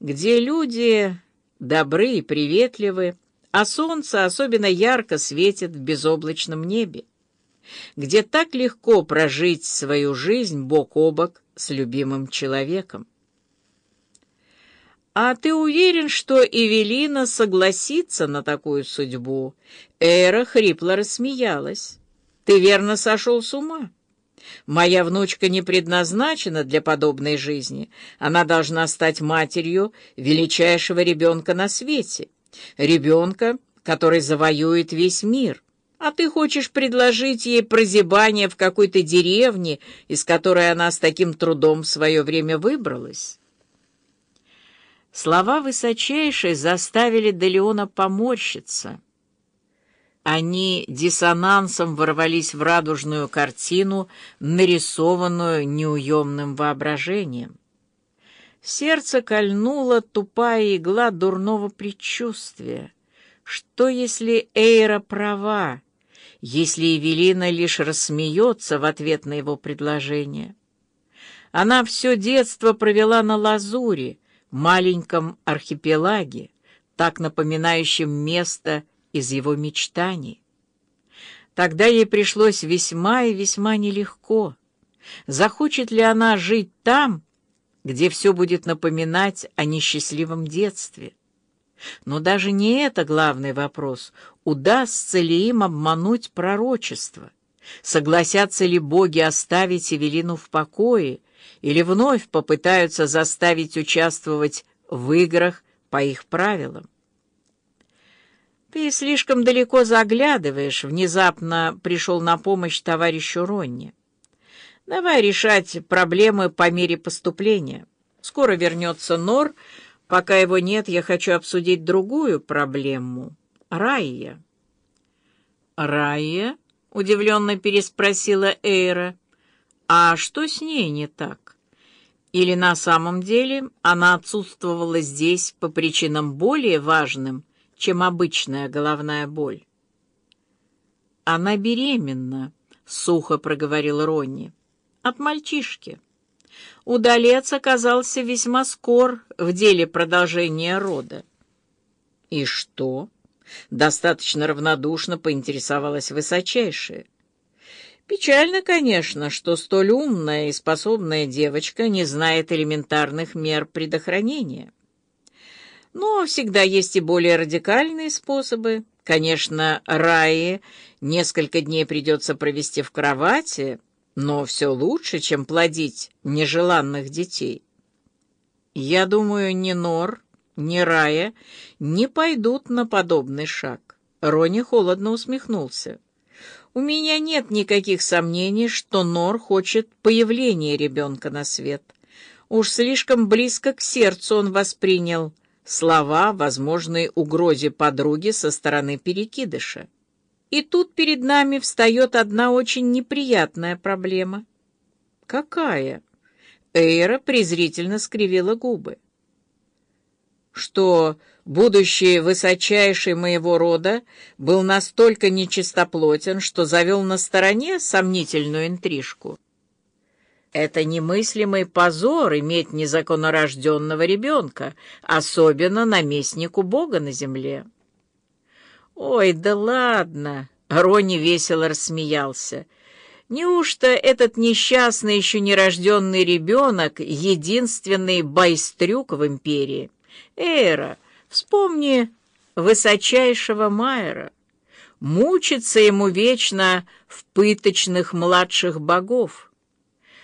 где люди добры и приветливы, а солнце особенно ярко светит в безоблачном небе, где так легко прожить свою жизнь бок о бок с любимым человеком. «А ты уверен, что Эвелина согласится на такую судьбу?» Эра хрипло рассмеялась. «Ты верно сошел с ума. Моя внучка не предназначена для подобной жизни. Она должна стать матерью величайшего ребенка на свете. Ребенка, который завоюет весь мир. А ты хочешь предложить ей прозябание в какой-то деревне, из которой она с таким трудом в свое время выбралась?» Слова высочайшей заставили Делеона поморщиться. Они диссонансом ворвались в радужную картину, нарисованную неуемным воображением. Сердце кольнула тупая игла дурного предчувствия. Что, если Эйра права, если Эвелина лишь рассмеется в ответ на его предложение? Она все детство провела на лазуре, маленьком архипелаге, так напоминающем место из его мечтаний. Тогда ей пришлось весьма и весьма нелегко. Захочет ли она жить там, где все будет напоминать о несчастливом детстве? Но даже не это главный вопрос. Удастся ли им обмануть пророчество? Согласятся ли боги оставить Эвелину в покое, или вновь попытаются заставить участвовать в играх по их правилам. «Ты слишком далеко заглядываешь», — внезапно пришел на помощь товарищу Ронни. «Давай решать проблемы по мере поступления. Скоро вернется Нор. Пока его нет, я хочу обсудить другую проблему — Райя». «Райя?» — удивленно переспросила Эйра. А что с ней не так? Или на самом деле она отсутствовала здесь по причинам более важным, чем обычная головная боль? «Она беременна», — сухо проговорил Ронни, — «от мальчишки». Удалец оказался весьма скор в деле продолжения рода. «И что?» — достаточно равнодушно поинтересовалась высочайшая. Печально, конечно, что столь умная и способная девочка не знает элементарных мер предохранения. Но всегда есть и более радикальные способы. Конечно, Раи несколько дней придется провести в кровати, но все лучше, чем плодить нежеланных детей. Я думаю, ни Нор, ни Рая не пойдут на подобный шаг. Рони холодно усмехнулся. У меня нет никаких сомнений, что Нор хочет появления ребенка на свет. Уж слишком близко к сердцу он воспринял слова возможной угрозе подруги со стороны перекидыша. И тут перед нами встает одна очень неприятная проблема. Какая? Эйра презрительно скривила губы. Что будущий высочайший моего рода, был настолько нечистоплотен, что завел на стороне сомнительную интрижку. Это немыслимый позор иметь незаконнорожденного ребенка, особенно наместнику Бога на земле. «Ой, да ладно!» — Рони весело рассмеялся. «Неужто этот несчастный еще нерожденный ребенок — единственный байстрюк в империи? Эра, Вспомни высочайшего Майера. Мучиться ему вечно в пыточных младших богов.